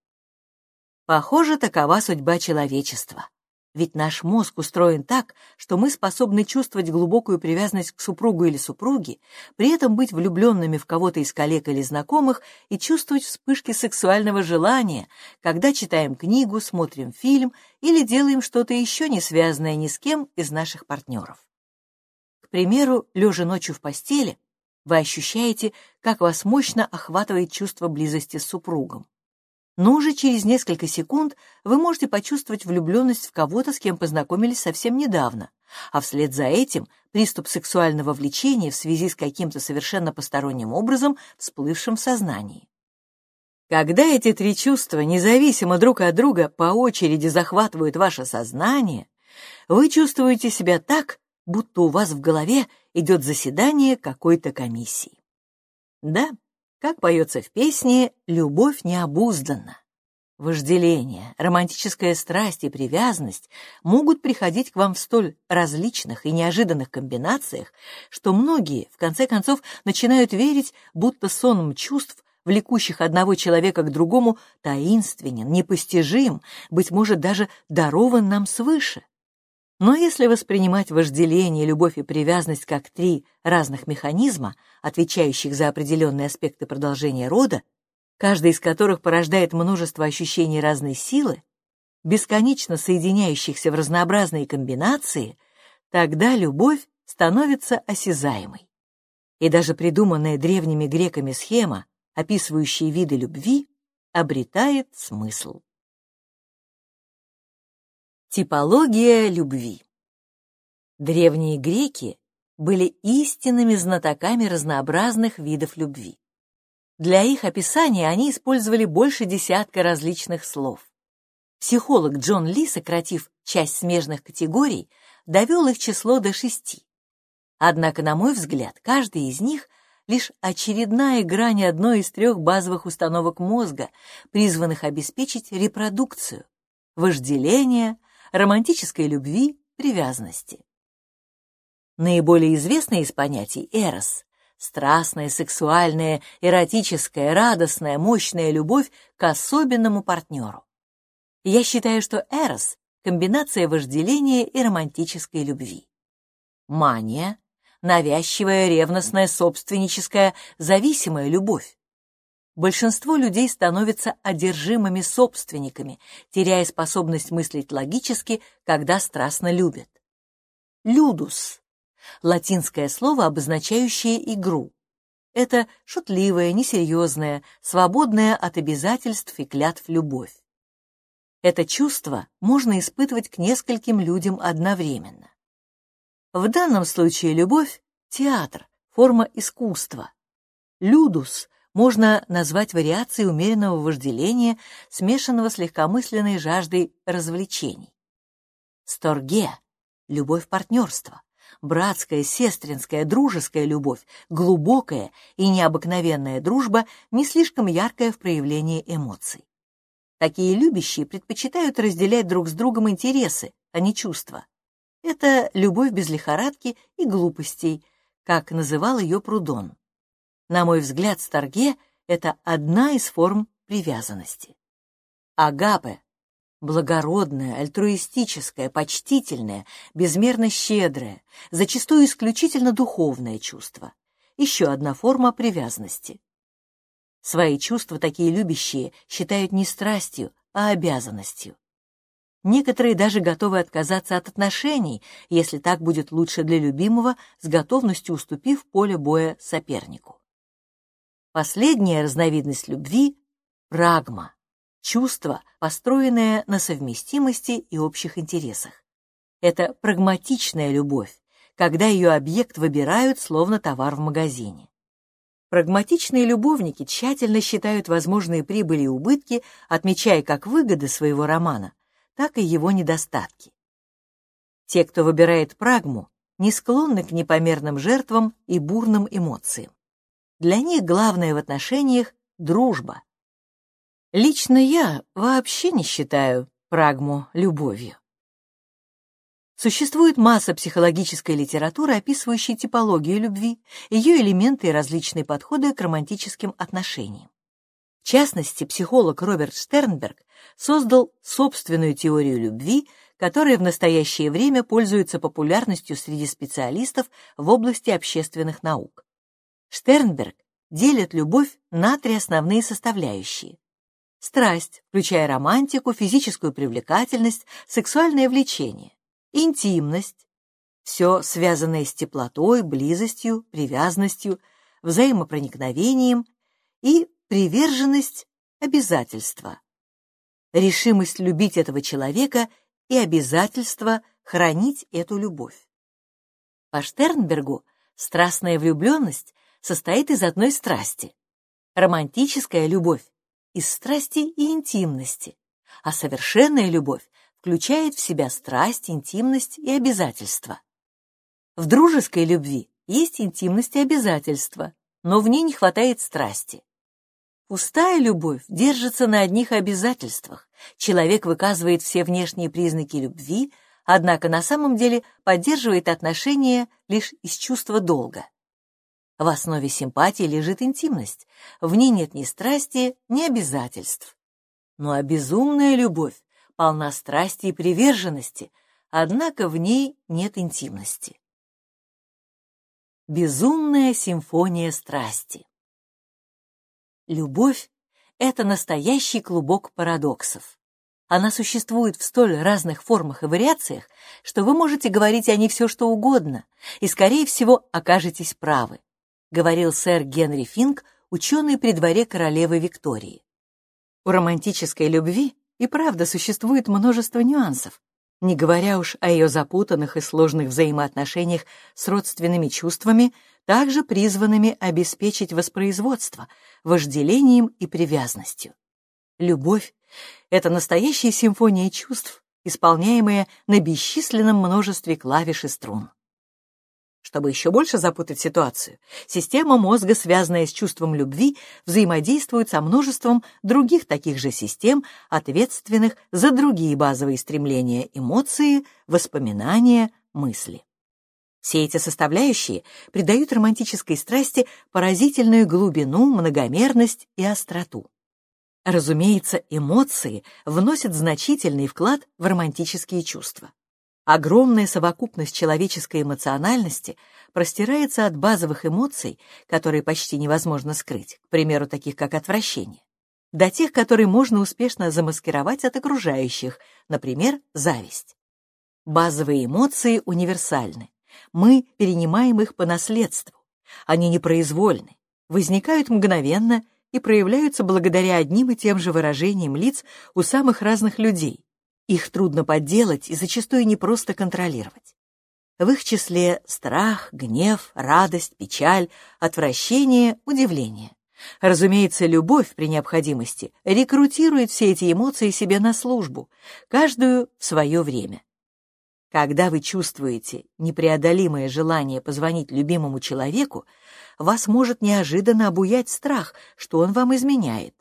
Похоже, такова судьба человечества. Ведь наш мозг устроен так, что мы способны чувствовать глубокую привязанность к супругу или супруге, при этом быть влюбленными в кого-то из коллег или знакомых и чувствовать вспышки сексуального желания, когда читаем книгу, смотрим фильм или делаем что-то еще не связанное ни с кем из наших партнеров. К примеру, лежа ночью в постели, вы ощущаете, как вас мощно охватывает чувство близости с супругом но уже через несколько секунд вы можете почувствовать влюбленность в кого-то, с кем познакомились совсем недавно, а вслед за этим приступ сексуального влечения в связи с каким-то совершенно посторонним образом, всплывшим в сознании. Когда эти три чувства, независимо друг от друга, по очереди захватывают ваше сознание, вы чувствуете себя так, будто у вас в голове идет заседание какой-то комиссии. Да, как поется в песне, любовь необузданна. Вожделение, романтическая страсть и привязанность могут приходить к вам в столь различных и неожиданных комбинациях, что многие, в конце концов, начинают верить, будто сонм чувств, влекущих одного человека к другому, таинственен, непостижим, быть может, даже дарован нам свыше. Но если воспринимать вожделение, любовь и привязанность как три разных механизма, отвечающих за определенные аспекты продолжения рода, каждый из которых порождает множество ощущений разной силы, бесконечно соединяющихся в разнообразные комбинации, тогда любовь становится осязаемой. И даже придуманная древними греками схема, описывающая виды любви, обретает смысл. Типология любви. Древние греки были истинными знатоками разнообразных видов любви. Для их описания они использовали больше десятка различных слов. Психолог Джон Ли, сократив часть смежных категорий, довел их число до шести. Однако, на мой взгляд, каждый из них — лишь очередная грань одной из трех базовых установок мозга, призванных обеспечить репродукцию, вожделение, романтической любви, привязанности. Наиболее известное из понятий — эрос — страстная, сексуальная, эротическая, радостная, мощная любовь к особенному партнеру. Я считаю, что эрос — комбинация вожделения и романтической любви. Мания — навязчивая, ревностная, собственническая, зависимая любовь большинство людей становятся одержимыми собственниками, теряя способность мыслить логически, когда страстно любят. Людус — латинское слово, обозначающее игру. Это шутливая, несерьезная, свободная от обязательств и клятв любовь. Это чувство можно испытывать к нескольким людям одновременно. В данном случае любовь — театр, форма искусства. Людус можно назвать вариацией умеренного вожделения, смешанного с легкомысленной жаждой развлечений. Сторге — любовь партнерства, братская, сестринская, дружеская любовь, глубокая и необыкновенная дружба, не слишком яркая в проявлении эмоций. Такие любящие предпочитают разделять друг с другом интересы, а не чувства. Это любовь без лихорадки и глупостей, как называл ее Прудон. На мой взгляд, старге — это одна из форм привязанности. Агапе — благородное, альтруистическое, почтительное, безмерно щедрое, зачастую исключительно духовное чувство. Еще одна форма привязанности. Свои чувства такие любящие считают не страстью, а обязанностью. Некоторые даже готовы отказаться от отношений, если так будет лучше для любимого, с готовностью уступив поле боя сопернику. Последняя разновидность любви — прагма, чувство, построенное на совместимости и общих интересах. Это прагматичная любовь, когда ее объект выбирают словно товар в магазине. Прагматичные любовники тщательно считают возможные прибыли и убытки, отмечая как выгоды своего романа, так и его недостатки. Те, кто выбирает прагму, не склонны к непомерным жертвам и бурным эмоциям. Для них главное в отношениях — дружба. Лично я вообще не считаю прагму любовью. Существует масса психологической литературы, описывающей типологию любви, ее элементы и различные подходы к романтическим отношениям. В частности, психолог Роберт Штернберг создал собственную теорию любви, которая в настоящее время пользуется популярностью среди специалистов в области общественных наук. Штернберг делит любовь на три основные составляющие. Страсть, включая романтику, физическую привлекательность, сексуальное влечение, интимность, все связанное с теплотой, близостью, привязанностью, взаимопроникновением и приверженность обязательства. Решимость любить этого человека и обязательство хранить эту любовь. По Штернбергу страстная влюбленность состоит из одной страсти. Романтическая любовь — из страсти и интимности, а совершенная любовь включает в себя страсть, интимность и обязательства. В дружеской любви есть интимность и обязательства, но в ней не хватает страсти. Пустая любовь держится на одних обязательствах. Человек выказывает все внешние признаки любви, однако на самом деле поддерживает отношения лишь из чувства долга. В основе симпатии лежит интимность, в ней нет ни страсти, ни обязательств. Ну а безумная любовь полна страсти и приверженности, однако в ней нет интимности. Безумная симфония страсти. Любовь — это настоящий клубок парадоксов. Она существует в столь разных формах и вариациях, что вы можете говорить о ней все, что угодно, и, скорее всего, окажетесь правы, говорил сэр Генри Финк, ученый при дворе королевы Виктории. У романтической любви и правда существует множество нюансов, не говоря уж о ее запутанных и сложных взаимоотношениях с родственными чувствами, также призванными обеспечить воспроизводство, вожделением и привязанностью. Любовь — это настоящая симфония чувств, исполняемая на бесчисленном множестве клавиш и струн. Чтобы еще больше запутать ситуацию, система мозга, связанная с чувством любви, взаимодействует со множеством других таких же систем, ответственных за другие базовые стремления, эмоции, воспоминания, мысли. Все эти составляющие придают романтической страсти поразительную глубину, многомерность и остроту. Разумеется, эмоции вносят значительный вклад в романтические чувства. Огромная совокупность человеческой эмоциональности простирается от базовых эмоций, которые почти невозможно скрыть, к примеру, таких как отвращение, до тех, которые можно успешно замаскировать от окружающих, например, зависть. Базовые эмоции универсальны. Мы перенимаем их по наследству. Они непроизвольны, возникают мгновенно и проявляются благодаря одним и тем же выражениям лиц у самых разных людей, их трудно подделать и зачастую непросто контролировать. В их числе страх, гнев, радость, печаль, отвращение, удивление. Разумеется, любовь при необходимости рекрутирует все эти эмоции себе на службу, каждую в свое время. Когда вы чувствуете непреодолимое желание позвонить любимому человеку, вас может неожиданно обуять страх, что он вам изменяет.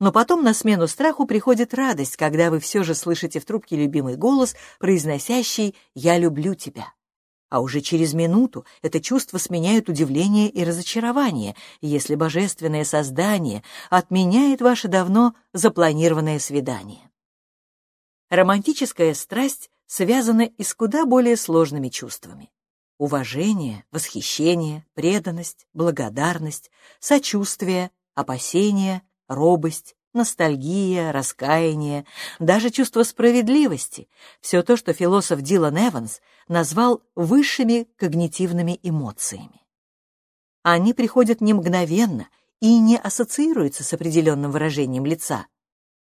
Но потом на смену страху приходит радость, когда вы все же слышите в трубке любимый голос, произносящий «Я люблю тебя». А уже через минуту это чувство сменяет удивление и разочарование, если божественное создание отменяет ваше давно запланированное свидание. Романтическая страсть связана и с куда более сложными чувствами. Уважение, восхищение, преданность, благодарность, сочувствие, опасение, робость, ностальгия, раскаяние, даже чувство справедливости — все то, что философ Дилан Эванс назвал высшими когнитивными эмоциями. Они приходят не мгновенно и не ассоциируются с определенным выражением лица.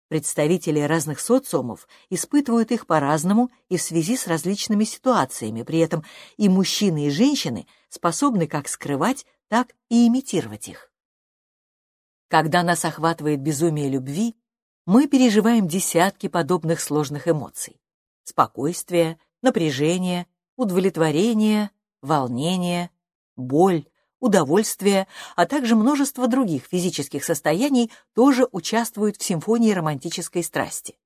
Представители разных социумов испытывают их по-разному и в связи с различными ситуациями, при этом и мужчины, и женщины способны как скрывать, так и имитировать их. Когда нас охватывает безумие любви, мы переживаем десятки подобных сложных эмоций. Спокойствие, напряжение, удовлетворение, волнение, боль, удовольствие, а также множество других физических состояний тоже участвуют в симфонии романтической страсти.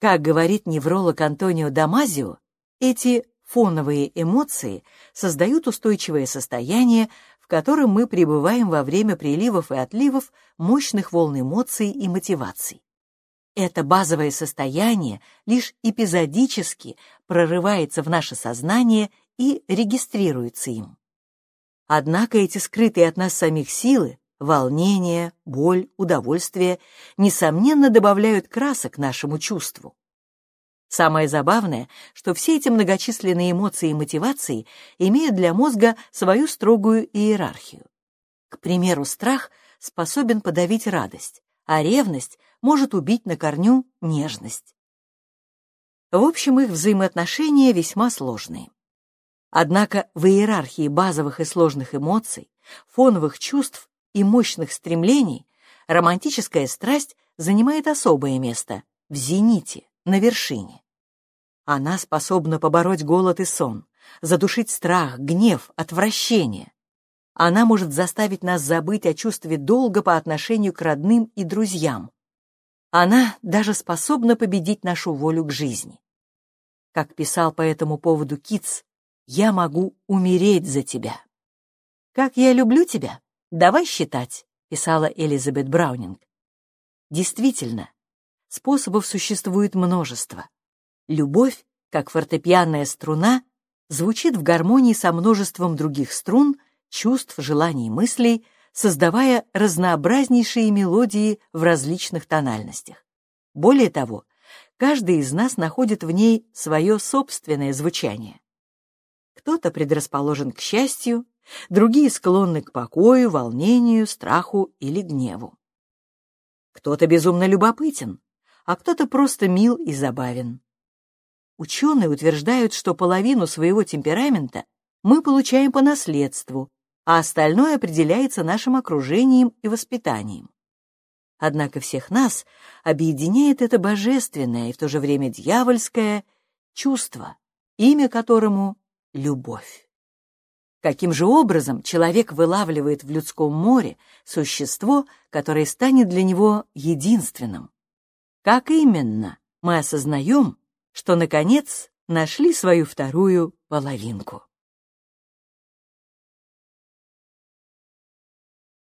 Как говорит невролог Антонио Дамазио, эти фоновые эмоции создают устойчивое состояние, которым мы пребываем во время приливов и отливов мощных волн эмоций и мотиваций. Это базовое состояние лишь эпизодически прорывается в наше сознание и регистрируется им. Однако эти скрытые от нас самих силы, волнение, боль, удовольствие, несомненно добавляют красок нашему чувству. Самое забавное, что все эти многочисленные эмоции и мотивации имеют для мозга свою строгую иерархию. К примеру, страх способен подавить радость, а ревность может убить на корню нежность. В общем, их взаимоотношения весьма сложные. Однако в иерархии базовых и сложных эмоций, фоновых чувств и мощных стремлений романтическая страсть занимает особое место в зените, на вершине. Она способна побороть голод и сон, задушить страх, гнев, отвращение. Она может заставить нас забыть о чувстве долга по отношению к родным и друзьям. Она даже способна победить нашу волю к жизни. Как писал по этому поводу Китс, «Я могу умереть за тебя». «Как я люблю тебя? Давай считать», — писала Элизабет Браунинг. Действительно, способов существует множество. Любовь, как фортепианная струна, звучит в гармонии со множеством других струн, чувств, желаний и мыслей, создавая разнообразнейшие мелодии в различных тональностях. Более того, каждый из нас находит в ней свое собственное звучание. Кто-то предрасположен к счастью, другие склонны к покою, волнению, страху или гневу. Кто-то безумно любопытен, а кто-то просто мил и забавен. Ученые утверждают, что половину своего темперамента мы получаем по наследству, а остальное определяется нашим окружением и воспитанием. Однако всех нас объединяет это божественное и в то же время дьявольское чувство, имя которому — любовь. Каким же образом человек вылавливает в людском море существо, которое станет для него единственным? Как именно мы осознаем, что, наконец, нашли свою вторую половинку.